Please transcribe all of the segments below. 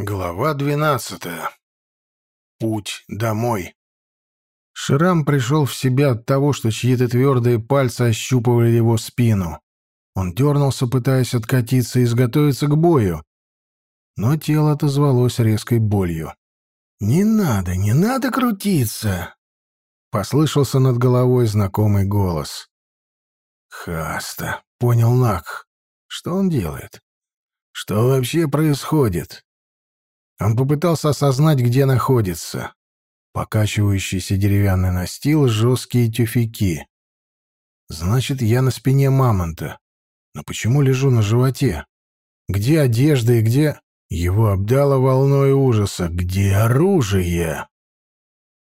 Глава двенадцатая. Путь домой. Ширам пришел в себя от того, что чьи-то твердые пальцы ощупывали его спину. Он дернулся, пытаясь откатиться и изготовиться к бою, но тело отозвалось резкой болью. «Не надо, не надо крутиться!» — послышался над головой знакомый голос. «Хаста», — понял Нак. «Что он делает? Что вообще происходит?» Он попытался осознать, где находится. Покачивающийся деревянный настил, жесткие тюфяки. Значит, я на спине мамонта. Но почему лежу на животе? Где одежда и где... Его обдало волной ужаса. Где оружие?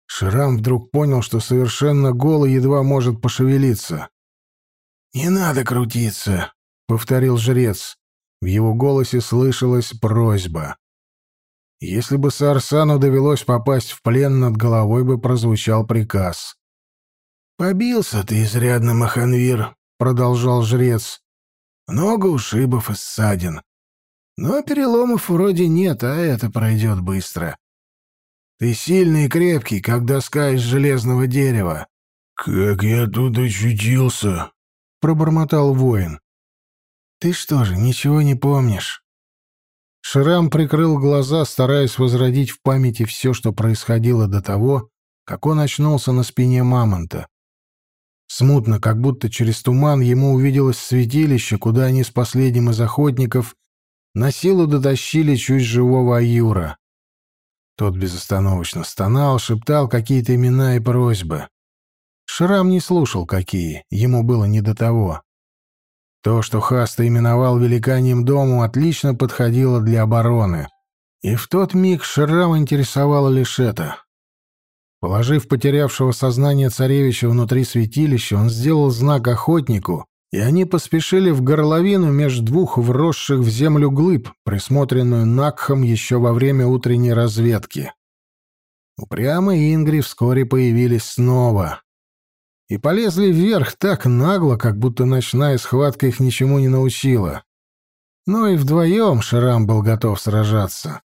Шрам вдруг понял, что совершенно голый едва может пошевелиться. «Не надо крутиться», — повторил жрец. В его голосе слышалась просьба. Если бы Сарсану довелось попасть в плен, над головой бы прозвучал приказ. «Побился ты изрядно, Маханвир», — продолжал жрец. «Много ушибов и ссадин. Но переломов вроде нет, а это пройдет быстро. Ты сильный и крепкий, как доска из железного дерева». «Как я тут очутился?» — пробормотал воин. «Ты что же, ничего не помнишь?» Шрам прикрыл глаза, стараясь возродить в памяти все, что происходило до того, как он очнулся на спине мамонта. Смутно, как будто через туман, ему увиделось святилище, куда они с последним из охотников на силу дотащили чуть живого Аюра. Тот безостановочно стонал, шептал какие-то имена и просьбы. Шрам не слушал, какие, ему было не до того. То, что Хаста именовал великаньем дому, отлично подходило для обороны. И в тот миг Шрам интересовало лишь это. Положив потерявшего сознание царевича внутри святилища, он сделал знак охотнику, и они поспешили в горловину между двух вросших в землю глыб, присмотренную Накхом еще во время утренней разведки. Упрямо Ингри вскоре появились снова и полезли вверх так нагло, как будто ночная схватка их ничему не научила. Но и вдвоем Шрам был готов сражаться.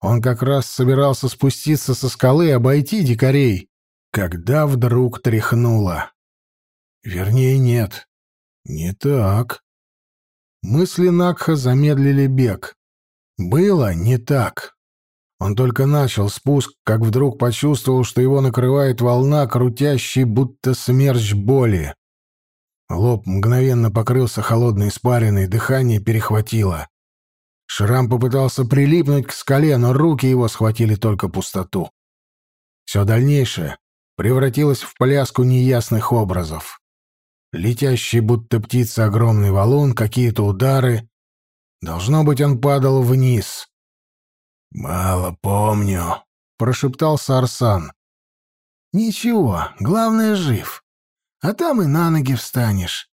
Он как раз собирался спуститься со скалы и обойти дикарей, когда вдруг тряхнуло. Вернее, нет. Не так. Мысли Накха замедлили бег. Было не так. Он только начал спуск, как вдруг почувствовал, что его накрывает волна, крутящей, будто смерч боли. Лоб мгновенно покрылся холодной испариной, дыхание перехватило. Шрам попытался прилипнуть к скале, но руки его схватили только пустоту. Все дальнейшее превратилось в пляску неясных образов. Летящий, будто птица, огромный валун, какие-то удары. Должно быть, он падал вниз. «Мало помню», — прошептал Сарсан. «Ничего, главное, жив. А там и на ноги встанешь.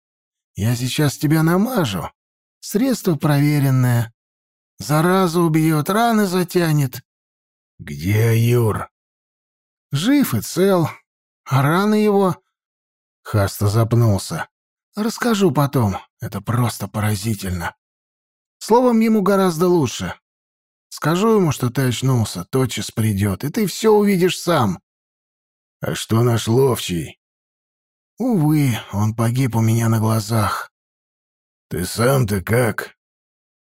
Я сейчас тебя намажу. Средство проверенное. Заразу убьет, раны затянет». «Где Юр?» «Жив и цел. А раны его...» Хаста запнулся. «Расскажу потом. Это просто поразительно. Словом, ему гораздо лучше. Скажу ему, что ты очнулся, тотчас придет, и ты все увидишь сам. А что наш ловчий? Увы, он погиб у меня на глазах. Ты сам-то как?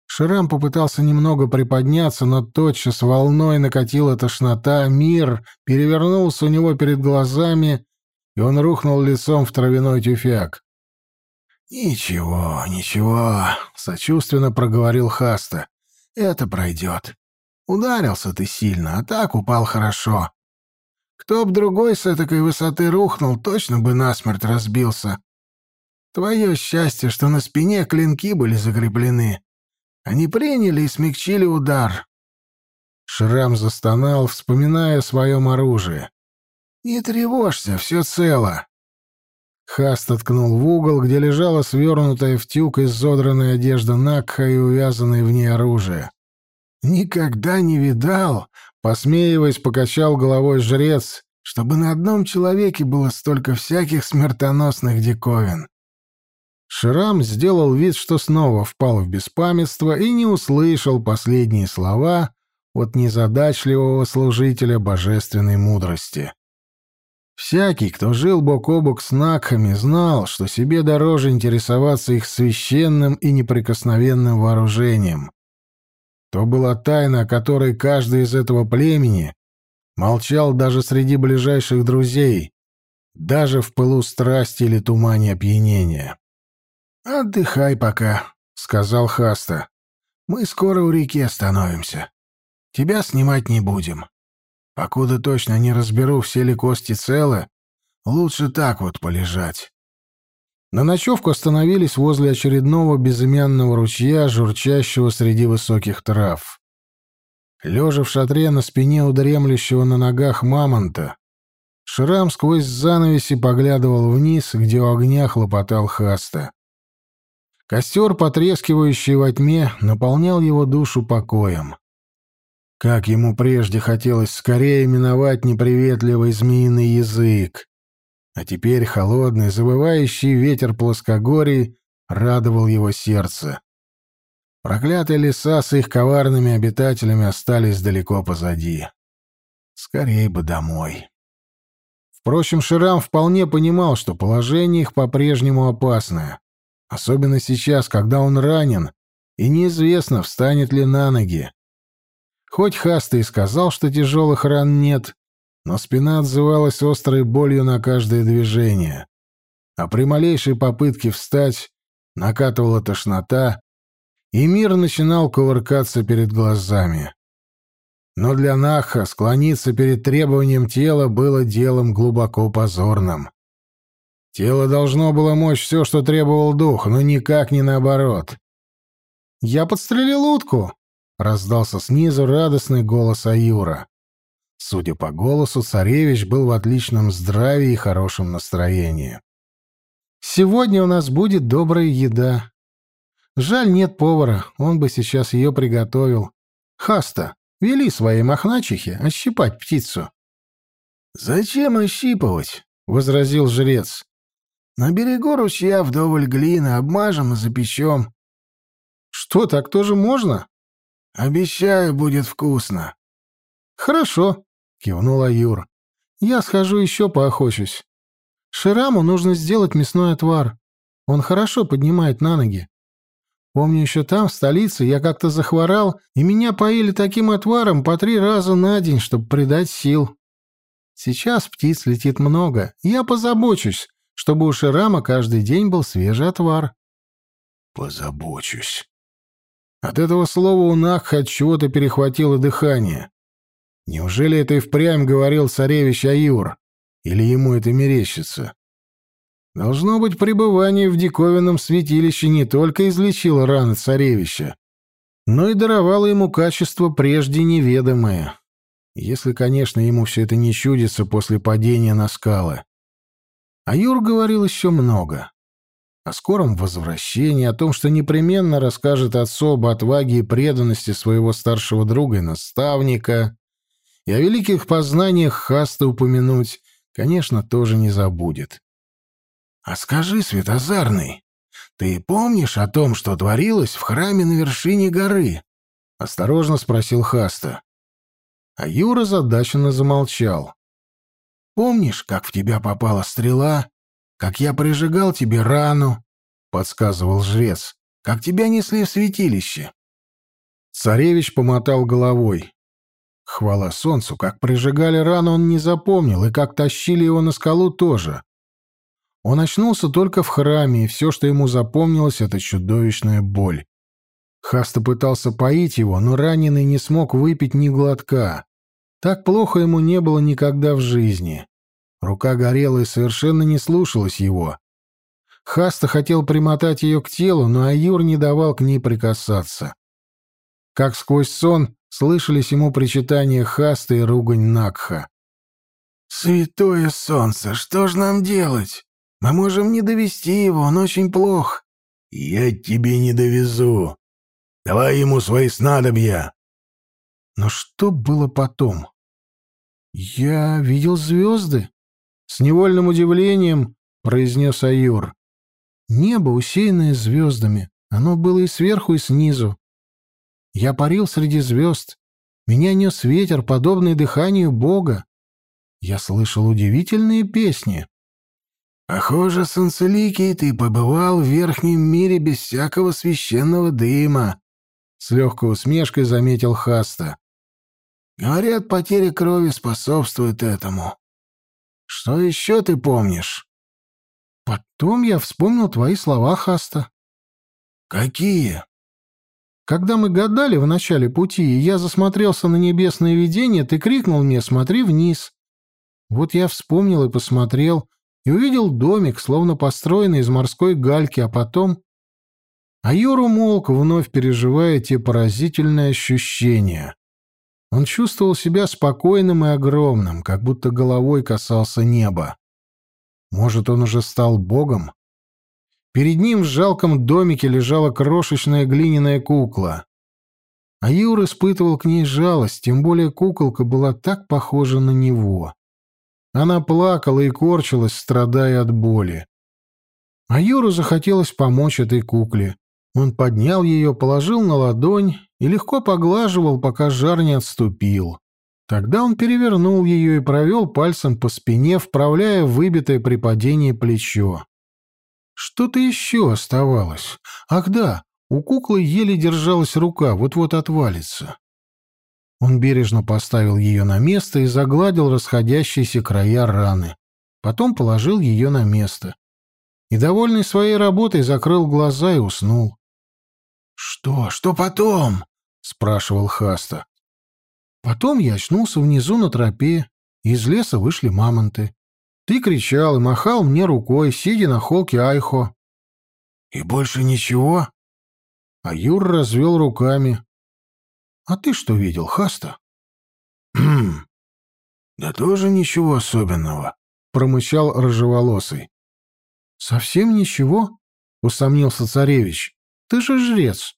Шрам попытался немного приподняться, но тотчас волной накатила тошнота, мир перевернулся у него перед глазами, и он рухнул лицом в травяной тюфяк. «Ничего, ничего», — сочувственно проговорил Хаста. Это пройдет. Ударился ты сильно, а так упал хорошо. Кто б другой с этой высоты рухнул, точно бы насмерть разбился. Твое счастье, что на спине клинки были закреплены. Они приняли и смягчили удар. Шрам застонал, вспоминая о своем оружии. «Не тревожься, все цело. Хаст ткнул в угол, где лежала свернутая в тюк изодранная одежда Накха и увязанное в ней оружие. «Никогда не видал!» — посмеиваясь, покачал головой жрец, чтобы на одном человеке было столько всяких смертоносных диковин. Шрам сделал вид, что снова впал в беспамятство и не услышал последние слова, от незадачливого служителя божественной мудрости. Всякий, кто жил бок о бок с Накхами, знал, что себе дороже интересоваться их священным и неприкосновенным вооружением. То была тайна, о которой каждый из этого племени молчал даже среди ближайших друзей, даже в пылу страсти или тумане опьянения. «Отдыхай пока», — сказал Хаста. «Мы скоро у реки остановимся. Тебя снимать не будем. Покуда точно не разберу, все ли кости целы, лучше так вот полежать». На ночевку остановились возле очередного безымянного ручья, журчащего среди высоких трав. Лежа в шатре на спине у дремлющего на ногах мамонта, Шрам сквозь занавеси поглядывал вниз, где у огня хлопотал Хаста. Костер, потрескивающий во тьме, наполнял его душу покоем. Как ему прежде хотелось скорее миновать неприветливый змеиный язык. А теперь холодный, забывающий ветер плоскогорий радовал его сердце. Проклятые леса с их коварными обитателями остались далеко позади. Скорей бы домой. Впрочем, Ширам вполне понимал, что положение их по-прежнему опасное. Особенно сейчас, когда он ранен, и неизвестно, встанет ли на ноги. Хоть Хаста и сказал, что тяжелых ран нет, но спина отзывалась острой болью на каждое движение. А при малейшей попытке встать накатывала тошнота, и мир начинал кувыркаться перед глазами. Но для Наха склониться перед требованием тела было делом глубоко позорным. Тело должно было мочь все, что требовал дух, но никак не наоборот. «Я подстрелил утку!» — раздался снизу радостный голос Аюра. Судя по голосу, царевич был в отличном здравии и хорошем настроении. «Сегодня у нас будет добрая еда. Жаль, нет повара, он бы сейчас ее приготовил. Хаста, вели своей мохначихе ощипать птицу». «Зачем ощипывать?» — возразил жрец. На берегу ручья вдоволь глины, обмажем и запечем. Что, так тоже можно? Обещаю, будет вкусно. Хорошо, кивнула Юр. Я схожу еще поохочусь. Шираму нужно сделать мясной отвар. Он хорошо поднимает на ноги. Помню, еще там, в столице, я как-то захворал, и меня поили таким отваром по три раза на день, чтобы придать сил. Сейчас птиц летит много, я позабочусь, чтобы у Ширама каждый день был свежий отвар. Позабочусь. От этого слова у Накха от чего-то перехватило дыхание. Неужели это и впрямь говорил царевич Аюр? Или ему это мерещится? Должно быть, пребывание в диковинном святилище не только излечило раны царевича, но и даровало ему качество прежде неведомое. Если, конечно, ему все это не чудится после падения на скалы. А говорил еще много. О скором возвращении, о том, что непременно расскажет отцу об отваге и преданности своего старшего друга и наставника, и о великих познаниях Хаста упомянуть, конечно, тоже не забудет. «А скажи, Светозарный, ты помнишь о том, что творилось в храме на вершине горы?» — осторожно спросил Хаста. А Юра задаченно замолчал. Помнишь, как в тебя попала стрела? Как я прижигал тебе рану?» — подсказывал жрец. «Как тебя несли в святилище?» Царевич помотал головой. Хвала солнцу, как прижигали рану, он не запомнил, и как тащили его на скалу тоже. Он очнулся только в храме, и все, что ему запомнилось, — это чудовищная боль. Хаста пытался поить его, но раненый не смог выпить ни глотка. Так плохо ему не было никогда в жизни. Рука горела и совершенно не слушалась его. Хаста хотел примотать ее к телу, но Аюр не давал к ней прикасаться. Как сквозь сон слышались ему причитания Хаста и ругань Накха. «Святое солнце, что ж нам делать? Мы можем не довести его, он очень плох». «Я тебе не довезу. Давай ему свои снадобья». Но что было потом? «Я видел звезды», — с невольным удивлением произнес Аюр. «Небо, усеянное звездами, оно было и сверху, и снизу. Я парил среди звезд, Меня нес ветер, подобный дыханию Бога. Я слышал удивительные песни. Похоже, Санцеликий, ты побывал в верхнем мире без всякого священного дыма, — с легкой усмешкой заметил Хаста. Говорят, потеря крови способствует этому. Что еще ты помнишь? Потом я вспомнил твои слова, Хаста. Какие? Когда мы гадали в начале пути, и я засмотрелся на небесное видение, ты крикнул мне «Смотри вниз». Вот я вспомнил и посмотрел, и увидел домик, словно построенный из морской гальки, а потом... А Юра молк, вновь переживая те поразительные ощущения. Он чувствовал себя спокойным и огромным, как будто головой касался неба. Может, он уже стал богом? Перед ним в жалком домике лежала крошечная глиняная кукла. А Юр испытывал к ней жалость, тем более куколка была так похожа на него. Она плакала и корчилась, страдая от боли. А Юру захотелось помочь этой кукле. Он поднял ее, положил на ладонь и легко поглаживал, пока жар не отступил. Тогда он перевернул ее и провел пальцем по спине, вправляя выбитое при падении плечо. Что-то еще оставалось. Ах да, у куклы еле держалась рука, вот-вот отвалится. Он бережно поставил ее на место и загладил расходящиеся края раны. Потом положил ее на место. И, довольный своей работой, закрыл глаза и уснул. «Что? Что потом?» — спрашивал Хаста. Потом я очнулся внизу на тропе, и из леса вышли мамонты. Ты кричал и махал мне рукой, сидя на холке Айхо. «И больше ничего?» А Юр развел руками. А ты что видел, Хаста? Хм. Да тоже ничего особенного, промычал рыжеволосый. Совсем ничего? усомнился царевич. Ты же жрец.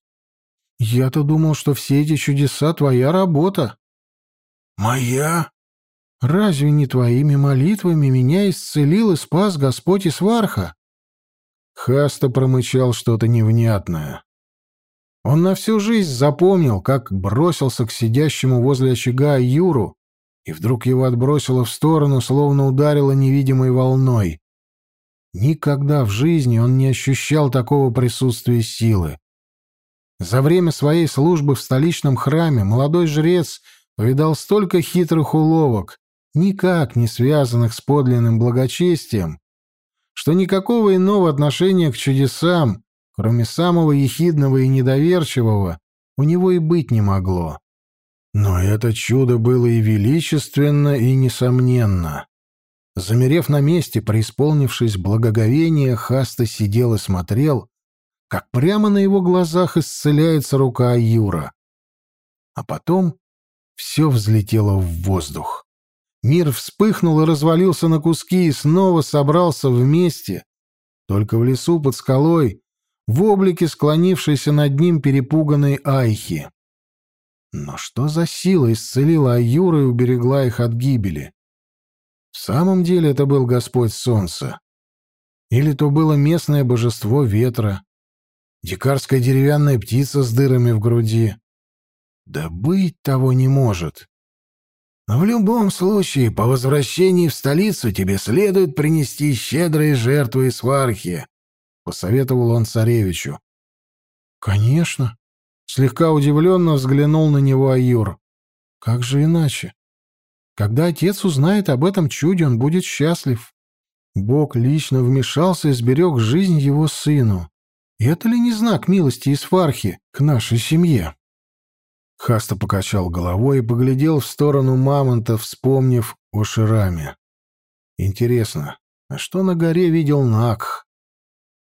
Я-то думал, что все эти чудеса твоя работа. Моя? Разве не твоими молитвами меня исцелил и спас Господь Исварха? Хаста промычал что-то невнятное. Он на всю жизнь запомнил, как бросился к сидящему возле очага Юру, и вдруг его отбросило в сторону, словно ударило невидимой волной. Никогда в жизни он не ощущал такого присутствия силы. За время своей службы в столичном храме молодой жрец повидал столько хитрых уловок, никак не связанных с подлинным благочестием, что никакого иного отношения к чудесам кроме самого ехидного и недоверчивого, у него и быть не могло. Но это чудо было и величественно, и несомненно. Замерев на месте, преисполнившись благоговения, Хаста сидел и смотрел, как прямо на его глазах исцеляется рука Юра. А потом все взлетело в воздух. Мир вспыхнул и развалился на куски и снова собрался вместе. Только в лесу под скалой в облике склонившейся над ним перепуганной Айхи. Но что за сила исцелила Аюра и уберегла их от гибели? В самом деле это был Господь Солнца. Или то было местное божество ветра, дикарская деревянная птица с дырами в груди. Да быть того не может. Но в любом случае, по возвращении в столицу тебе следует принести щедрые жертвы и свархи, — посоветовал он царевичу. «Конечно», — слегка удивленно взглянул на него Аюр. «Как же иначе? Когда отец узнает об этом чуде, он будет счастлив. Бог лично вмешался и сберег жизнь его сыну. Это ли не знак милости из Фархи к нашей семье?» Хаста покачал головой и поглядел в сторону мамонта, вспомнив о Шираме. «Интересно, а что на горе видел Накх?»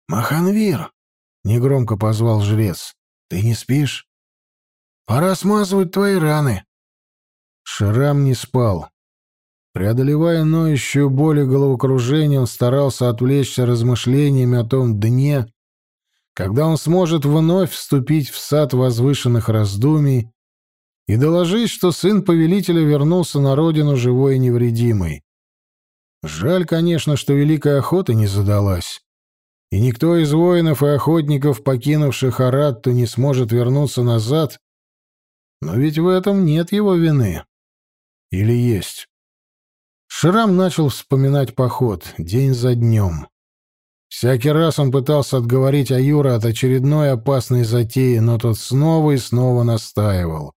«Маханвир!» — негромко позвал жрец. «Ты не спишь? Пора смазывать твои раны». Шрам не спал. Преодолевая ноющую боль и головокружение, он старался отвлечься размышлениями о том дне, когда он сможет вновь вступить в сад возвышенных раздумий и доложить, что сын повелителя вернулся на родину живой и невредимый. Жаль, конечно, что Великая Охота не задалась и никто из воинов и охотников, покинувших Аратту, не сможет вернуться назад, Но ведь в этом нет его вины. Или есть? Шрам начал вспоминать поход день за днем. Всякий раз он пытался отговорить Аюра от очередной опасной затеи, но тот снова и снова настаивал.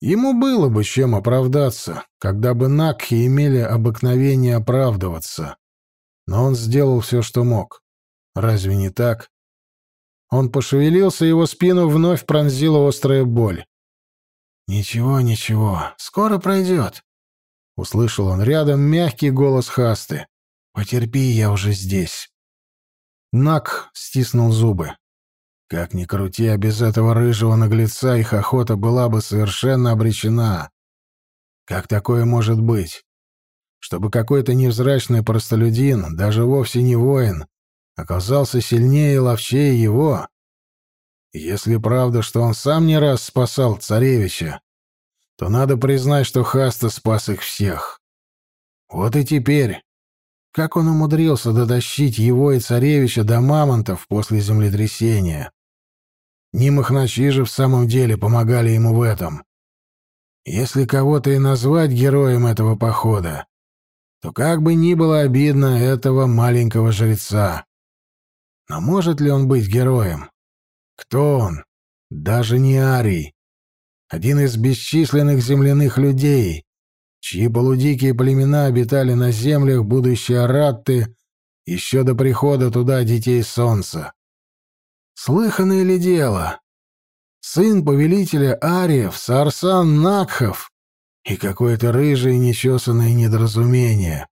Ему было бы чем оправдаться, когда бы Накхи имели обыкновение оправдываться. Но он сделал все, что мог. Разве не так? Он пошевелился, его спину вновь пронзила острая боль. «Ничего, ничего, скоро пройдет», — услышал он рядом мягкий голос Хасты. «Потерпи, я уже здесь». Нак стиснул зубы. Как ни крути, а без этого рыжего наглеца их охота была бы совершенно обречена. Как такое может быть? Чтобы какой-то невзрачный простолюдин, даже вовсе не воин, оказался сильнее и ловчее его? Если правда, что он сам не раз спасал царевича, то надо признать, что Хаста спас их всех. Вот и теперь. Как он умудрился дотащить его и царевича до мамонтов после землетрясения? Не махначи же в самом деле помогали ему в этом. Если кого-то и назвать героем этого похода, то как бы ни было обидно этого маленького жреца. Но может ли он быть героем? Кто он? Даже не Арий. Один из бесчисленных земляных людей, чьи полудикие племена обитали на землях будущей Аратты еще до прихода туда детей солнца. Слыханное ли дело? Сын повелителя Ариев, Сарсан Накхов, и какое-то рыжее нечесанное недоразумение.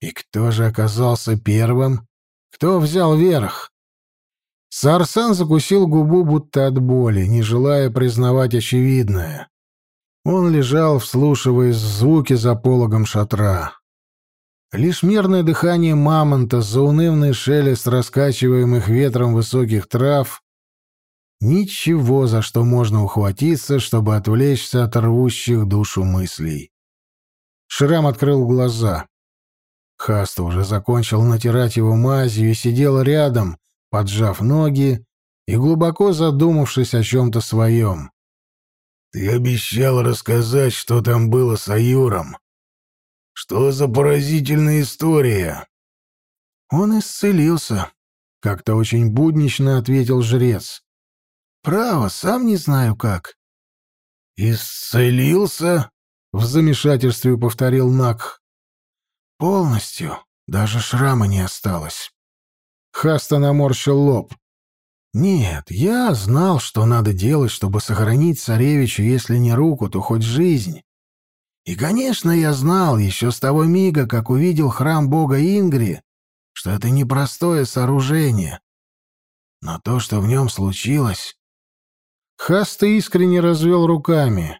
И кто же оказался первым? Кто взял верх? Сарсан закусил губу будто от боли, не желая признавать очевидное. Он лежал, вслушиваясь в звуки за пологом шатра. Лишь мерное дыхание мамонта, заунывный шелест раскачиваемых ветром высоких трав — ничего, за что можно ухватиться, чтобы отвлечься от рвущих душу мыслей. Шрам открыл глаза. Хаста уже закончил натирать его мазью и сидел рядом, поджав ноги и глубоко задумавшись о чем-то своем. «Ты обещал рассказать, что там было с Аюром. Что за поразительная история?» «Он исцелился», — как-то очень буднично ответил жрец. «Право, сам не знаю как». «Исцелился?» — в замешательстве повторил Нак. «Полностью. Даже шрама не осталось». Хаста наморщил лоб. «Нет, я знал, что надо делать, чтобы сохранить царевичу, если не руку, то хоть жизнь. И, конечно, я знал еще с того мига, как увидел храм бога Ингри, что это непростое сооружение. Но то, что в нем случилось...» Хаста искренне развел руками.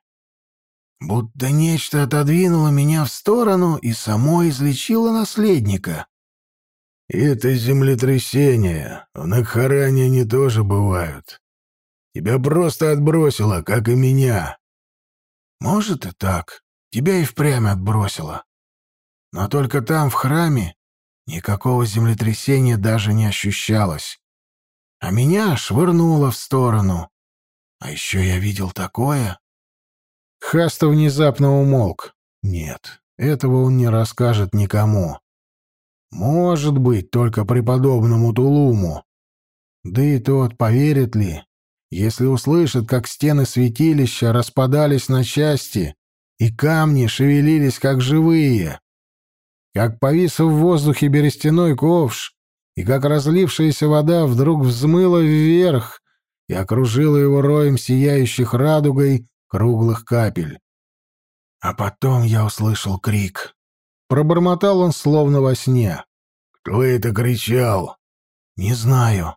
«Будто нечто отодвинуло меня в сторону и само излечило наследника. «Это землетрясение. В Накхаране они тоже бывают. Тебя просто отбросило, как и меня». «Может и так. Тебя и впрямь отбросило. Но только там, в храме, никакого землетрясения даже не ощущалось. А меня швырнуло в сторону. А еще я видел такое...» Хаста внезапно умолк. «Нет, этого он не расскажет никому». Может быть, только преподобному Тулуму. Да и тот поверит ли, если услышит, как стены святилища распадались на части и камни шевелились, как живые, как повис в воздухе берестяной ковш, и как разлившаяся вода вдруг взмыла вверх и окружила его роем сияющих радугой круглых капель. А потом я услышал крик. Пробормотал он словно во сне. «Кто это кричал?» «Не знаю».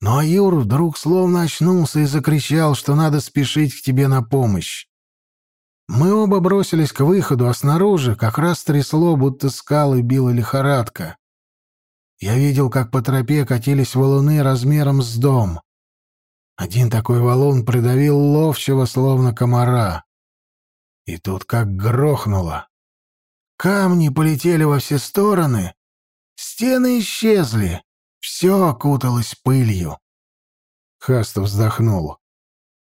Но Аюр вдруг словно очнулся и закричал, что надо спешить к тебе на помощь. Мы оба бросились к выходу, а снаружи как раз трясло, будто скалы била лихорадка. Я видел, как по тропе катились валуны размером с дом. Один такой валун придавил ловчего, словно комара. И тут как грохнуло. Камни полетели во все стороны, стены исчезли, все окуталось пылью. Хаста вздохнул.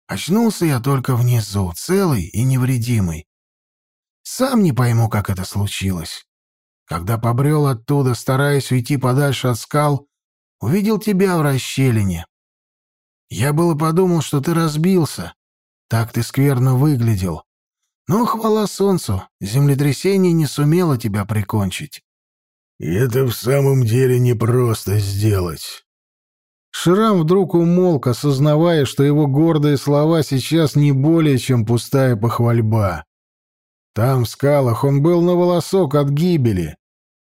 Очнулся я только внизу, целый и невредимый. Сам не пойму, как это случилось. Когда побрел оттуда, стараясь уйти подальше от скал, увидел тебя в расщелине. Я было подумал, что ты разбился. Так ты скверно выглядел. Но, хвала солнцу, землетрясение не сумело тебя прикончить. И это в самом деле непросто сделать. Шрам вдруг умолк, осознавая, что его гордые слова сейчас не более чем пустая похвальба. Там, в скалах, он был на волосок от гибели,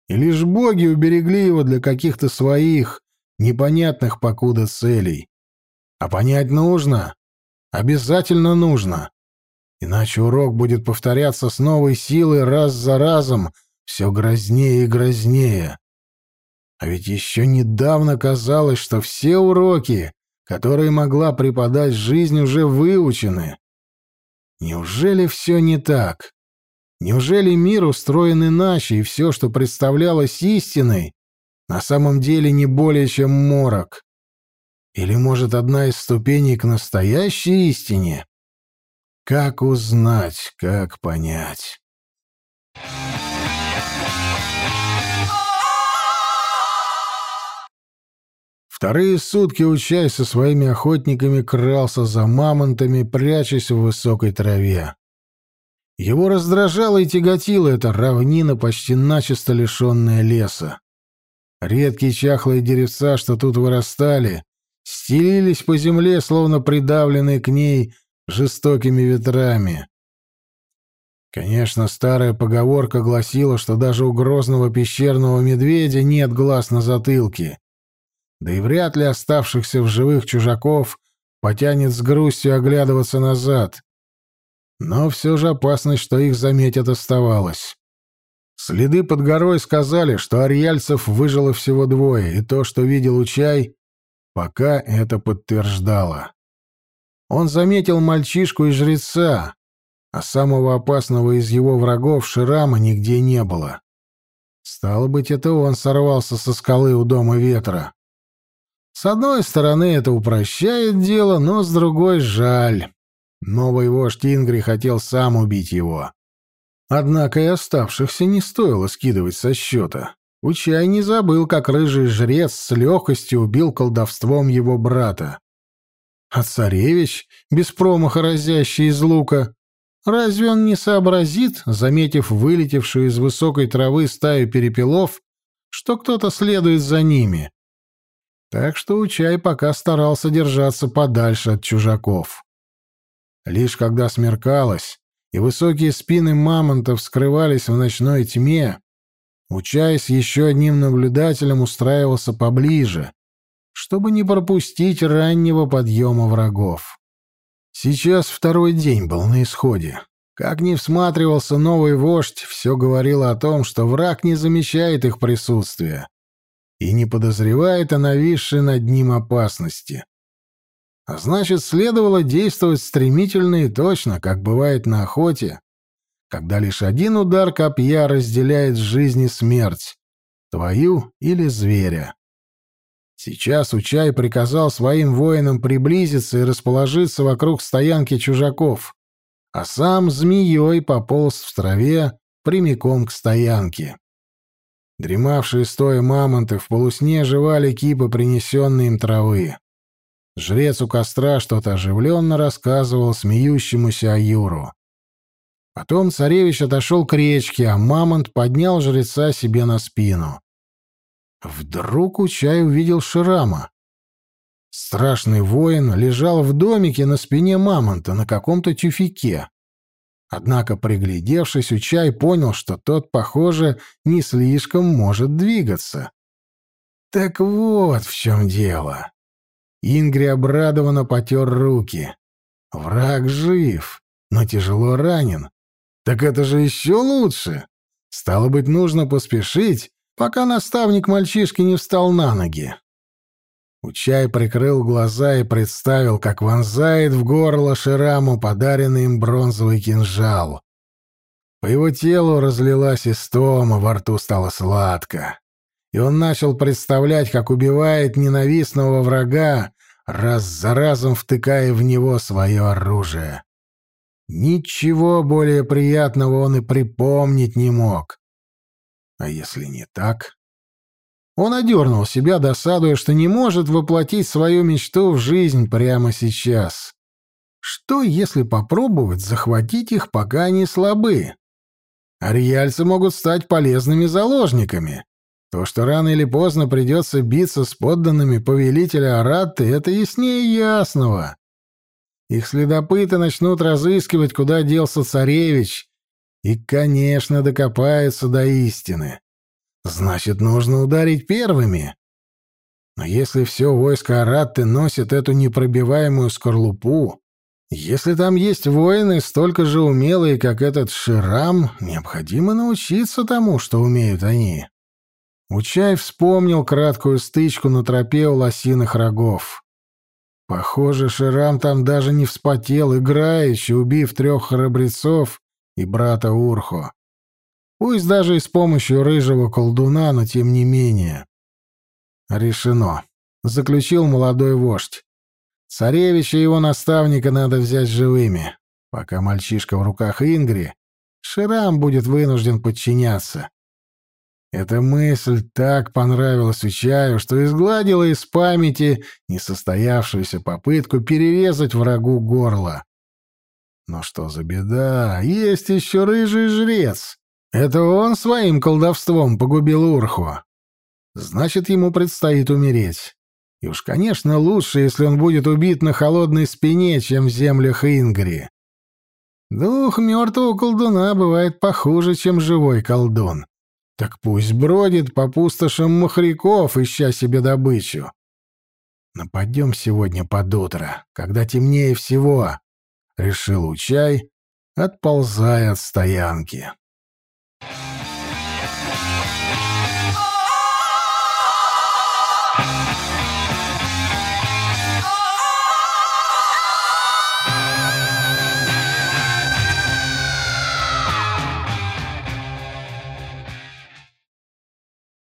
и лишь боги уберегли его для каких-то своих, непонятных покуда целей. А понять нужно, обязательно нужно. Иначе урок будет повторяться с новой силой раз за разом, все грознее и грознее. А ведь еще недавно казалось, что все уроки, которые могла преподать жизнь, уже выучены. Неужели все не так? Неужели мир устроен иначе, и все, что представлялось истиной, на самом деле не более чем морок? Или, может, одна из ступеней к настоящей истине? Как узнать, как понять? Вторые сутки Учай со своими охотниками крался за мамонтами, прячась в высокой траве. Его раздражала и тяготила эта равнина, почти начисто лишенная леса. Редкие чахлые деревца, что тут вырастали, стелились по земле, словно придавленные к ней жестокими ветрами. Конечно, старая поговорка гласила, что даже у грозного пещерного медведя нет глаз на затылке, да и вряд ли оставшихся в живых чужаков потянет с грустью оглядываться назад, но все же опасность, что их заметят, оставалась. Следы под горой сказали, что ариальцев выжило всего двое, и то, что видел Учай, пока это подтверждало. Он заметил мальчишку и жреца, а самого опасного из его врагов Ширама нигде не было. Стало быть, это он сорвался со скалы у Дома Ветра. С одной стороны, это упрощает дело, но с другой — жаль. Новый вождь Ингри хотел сам убить его. Однако и оставшихся не стоило скидывать со счета. Учай не забыл, как рыжий жрец с легкостью убил колдовством его брата. А царевич, без промаха разящий из лука, разве он не сообразит, заметив вылетевшую из высокой травы стаю перепелов, что кто-то следует за ними? Так что Учай пока старался держаться подальше от чужаков. Лишь когда смеркалось, и высокие спины мамонтов скрывались в ночной тьме, Учай с еще одним наблюдателем устраивался поближе, чтобы не пропустить раннего подъема врагов. Сейчас второй день был на исходе. Как ни всматривался новый вождь, все говорило о том, что враг не замечает их присутствия и не подозревает о нависшей над ним опасности. А значит, следовало действовать стремительно и точно, как бывает на охоте, когда лишь один удар копья разделяет жизнь и смерть, твою или зверя. Сейчас Учай приказал своим воинам приблизиться и расположиться вокруг стоянки чужаков, а сам змеей пополз в траве прямиком к стоянке. Дремавшие стоя мамонты в полусне жевали кипы принесенной им травы. Жрец у костра что-то оживленно рассказывал смеющемуся Аюру. Потом царевич отошел к речке, а мамонт поднял жреца себе на спину. Вдруг Учай увидел Ширама. Страшный воин лежал в домике на спине мамонта на каком-то тюфике. Однако, приглядевшись, Учай понял, что тот, похоже, не слишком может двигаться. Так вот в чем дело. Ингри обрадованно потер руки. Враг жив, но тяжело ранен. Так это же еще лучше. Стало быть, нужно поспешить, пока наставник мальчишки не встал на ноги. Учай прикрыл глаза и представил, как вонзает в горло Шираму подаренный им бронзовый кинжал. По его телу разлилась истома, во рту стало сладко и он начал представлять, как убивает ненавистного врага, раз за разом втыкая в него свое оружие. Ничего более приятного он и припомнить не мог. А если не так? Он одернул себя, досадуя, что не может воплотить свою мечту в жизнь прямо сейчас. Что, если попробовать захватить их, пока они слабы? Ариальцы могут стать полезными заложниками. То, что рано или поздно придется биться с подданными повелителя Аратты, это яснее ясного. Их следопыты начнут разыскивать, куда делся царевич, и, конечно, докопаются до истины. Значит, нужно ударить первыми. Но если все войско Аратты носит эту непробиваемую скорлупу, если там есть воины, столько же умелые, как этот Ширам, необходимо научиться тому, что умеют они. Учай вспомнил краткую стычку на тропе у лосиных рогов. Похоже, Ширам там даже не вспотел, играючи, убив трех храбрецов и брата Урхо. Пусть даже и с помощью рыжего колдуна, но тем не менее. Решено. Заключил молодой вождь. Царевича и его наставника надо взять живыми. Пока мальчишка в руках Ингри, Ширам будет вынужден подчиняться. Эта мысль так понравилась Учаю, что изгладила из памяти несостоявшуюся попытку перерезать врагу горло. Но что за беда? Есть еще рыжий жрец. Это он своим колдовством погубил Урху. Значит, ему предстоит умереть. И уж, конечно, лучше, если он будет убит на холодной спине, чем в землях Ингри. Дух мертвого колдуна бывает похуже, чем живой колдун. Так пусть бродит по пустошам махряков, ища себе добычу. Нападем сегодня под утро, когда темнее всего, — решил Учай, отползая от стоянки.